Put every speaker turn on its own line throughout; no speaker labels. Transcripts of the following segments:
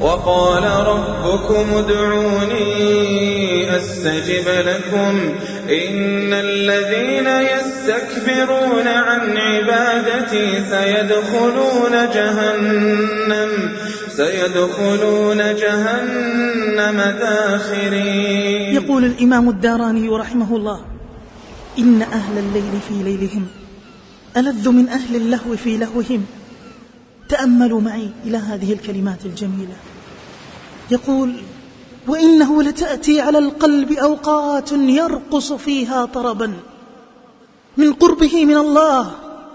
وقال ربكم ادعوني أستجب لكم. إن الذين يستكبرون عن عبادتي سيدخلون جهنم سيدخلون جهنم داخرين.
يقول الإمام الداراني رحمه الله إن أهل الليل في ليلهم ألذ من أهل اللهو في لهوهم. تأملوا معي إلى هذه الكلمات الجميلة. يقول وإنه لتأتي على القلب أوقات يرقص فيها طربا. من قربه من الله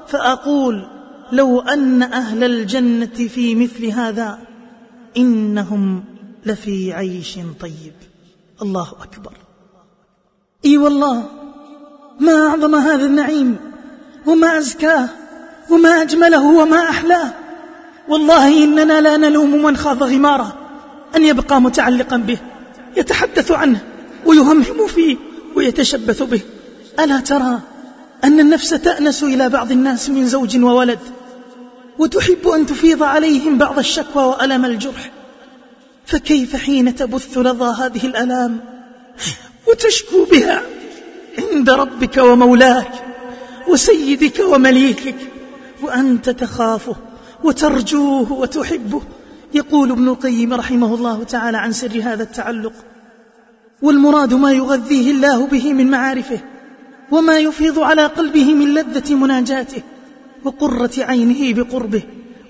فأقول لو أن أهل الجنة في مثل هذا إنهم لفي عيش طيب. الله أكبر. إي والله ما أعظم هذا النعيم وما أزكاه وما أجمله وما أحلاه. والله إننا لا نلوم من خاض غماره. أن يبقى متعلقا به يتحدث عنه ويهمهم فيه ويتشبث به. ألا ترى أن النفس تأنس إلى بعض الناس من زوج وولد وتحب أن تفيض عليهم بعض الشكوى وألم الجرح؟ فكيف حين تبث لظى هذه الألام وتشكو بها عند ربك ومولاك وسيدك ومليكك وأنت تخافه وترجوه وتحبه؟ يقول ابن القيم رحمه الله تعالى عن سر هذا التعلق والمراد ما يغذيه الله به من معارفه وما يفيض على قلبه من لذة مناجاته وقرة عينه بقربه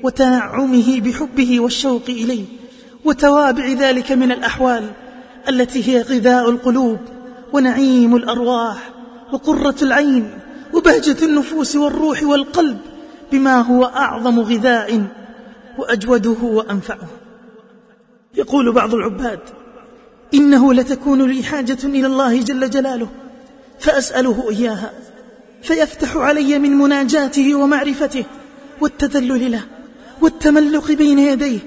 وتنعمه بحبه والشوق إليه وتوابع ذلك من الأحوال التي هي غذاء القلوب ونعيم الأرواح وقرة العين وبهجة النفوس والروح والقلب بما هو أعظم غذاء وأجوده وأنفعه. يقول بعض العباد إنه لتكون لي حاجة إلى الله جل جلاله فأسأله إياها فيفتح علي من مناجاته ومعرفته والتذلل له والتملق بين يديه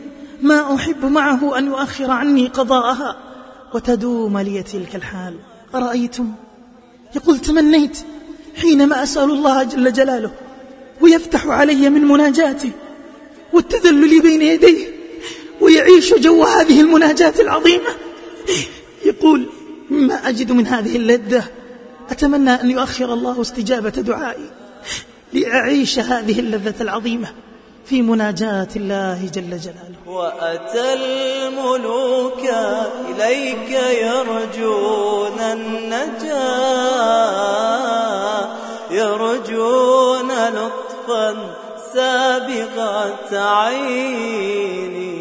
ما أحب معه أن يؤخر عني قضاءها وتدوم لي تلك الحال. أرأيتم؟ يقول تمنيت حينما أسأل الله جل جلاله ويفتح علي من مناجاته والتذلل بين يديه ويعيش جو هذه المناجاة العظيمة. يقول ما أجد من هذه اللذة. أتمنى أن يؤخر الله استجابة دعائي لأعيش هذه اللذة العظيمة في مناجاة الله جل جلاله.
وأتى الملوك إليك يرجون النجاة يرجون لطفا سابغة عيني.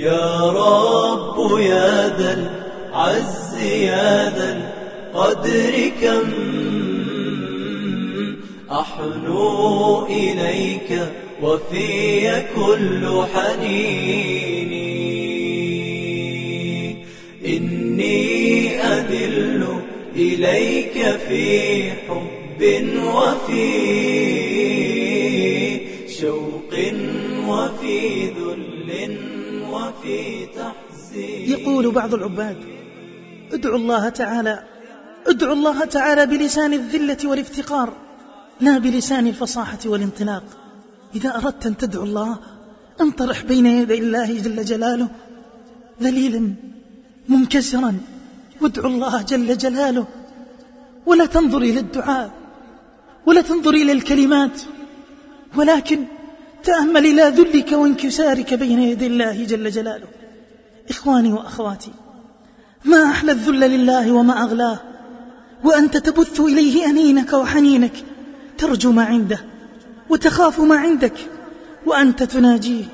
يا رب يا ذا العز يا ذا القدر كم أحنو إليك وفي كل حنيني. إني أذل إليك في حب وفي شوق وفي ذل وفي تحزين.
يقول بعض العباد ادعوا الله تعالى ادعوا الله تعالى بلسان الذلة والافتقار لا بلسان الفصاحة والانطلاق. إذا أردت أن تدعو الله انطرح بين يدي الله جل جلاله ذليلا منكسرا. وادعو الله جل جلاله ولا تنظر إلى الدعاء. ولا تنظر إلى الكلمات ولكن تأمل إلى ذلك وانكسارك بين يدي الله جل جلاله. إخواني وأخواتي ما أحلى الذل لله وما أغلاه وأنت تبث إليه أنينك وحنينك ترجو ما عنده وتخاف ما عندك وأنت تناجيه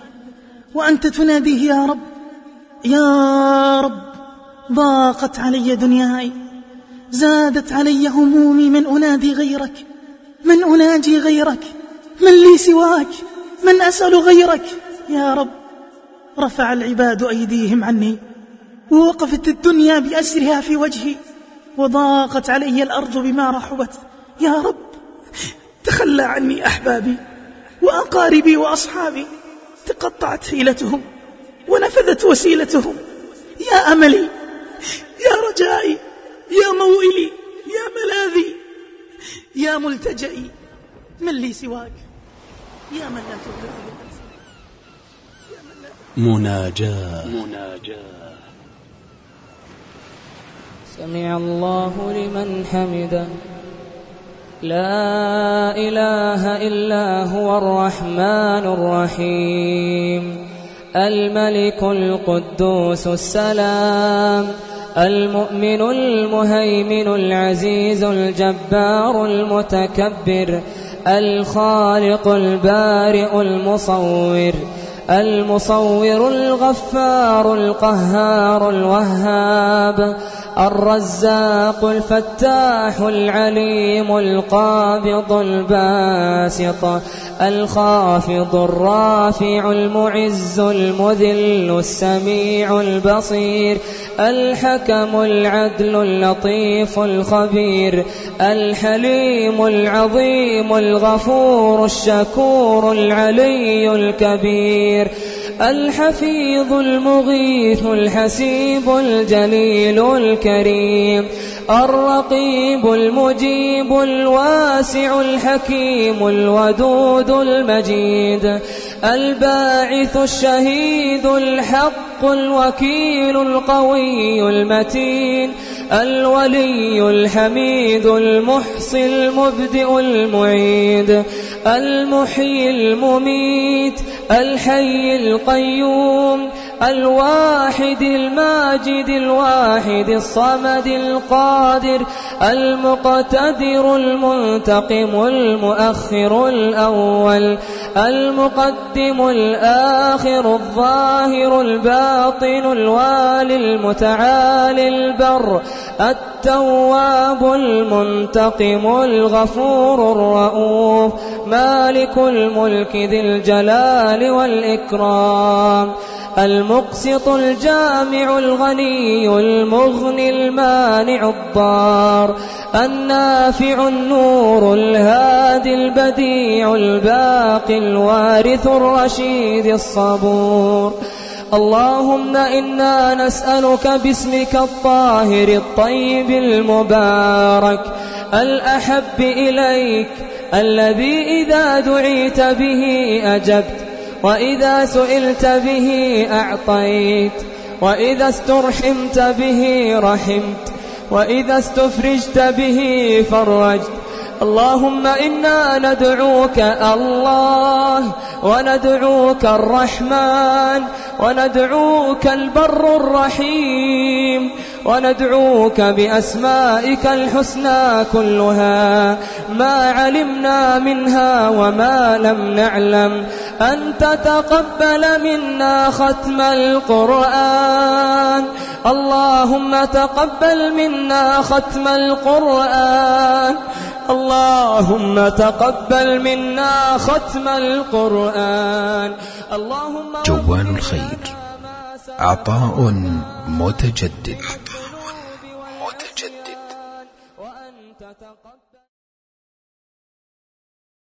وأنت تناديه يا رب يا رب ضاقت علي دنياي زادت علي همومي من أنادي غيرك. من أناجي غيرك من لي سواك من أسأل غيرك. يا رب رفع العباد أيديهم عني. ووقفت الدنيا بأسرها في وجهي وضاقت علي الأرض بما رحبت. يا رب تخلى عني أحبابي وأقاربي وأصحابي. تقطعت حيلتهم ونفذت وسيلتهم. يا أملي يا رجائي يا موئلي يا ملاذي يا ملتجئي من لي سواك؟ يا من لا تغلب
مناجاة. مناجاة.
سمع الله لمن حمدا لا إله إلا هو الرحمن الرحيم. الملك القدوس السلام. المؤمن المهيمن العزيز الجبار المتكبر الخالق البارئ المصور المصور الغفار القهار الوهاب الرزاق الفتاح العليم القابض الباسط الخافض الرافع المعز المذل السميع البصير الحكم العدل اللطيف الخبير الحليم العظيم الغفور الشكور العلي الكبير. الحفيظ المغيث الحسيب الجليل الكريم. الرقيب المجيب الواسع الحكيم الودود المجيد. الباعث الشهيد الحق الوكيل القوي المتين. الولي الحميد المحصي المبدئ المعيد. المحيي المميت الحي القيوم الواحد الماجد الواحد الصمد القادر المقتدر المنتقم المؤخر الأول. المقدم الآخر الظاهر الباطن الوالي المتعالي البر التواب المنتقم الغفور الرؤوف مالك الملك ذي الجلال والإكرام المقسط الجامع الغني المغني المانع الضار النافع النور الهادي البديع الباقي الوارث الرشيد الصبور. اللهم إنا نسألك باسمك الطاهر الطيب المبارك الأحب إليك الذي إذا دعيت به أجبت وإذا سئلت به أعطيت وإذا استرحمت به رحمت وإذا استفرجت به فرجت اللهم إنا ندعوك الله وندعوك الرحمن وندعوك البر الرحيم وندعوك بأسمائك الحسنى كلها ما علمنا منها وما لم نعلم أن تتقبل منا ختم القرآن اللهم تقبل منا ختم القرآن اللهم تقبل منا ختم القرآن.
اللهم جوال الخير. عطاء متجدد.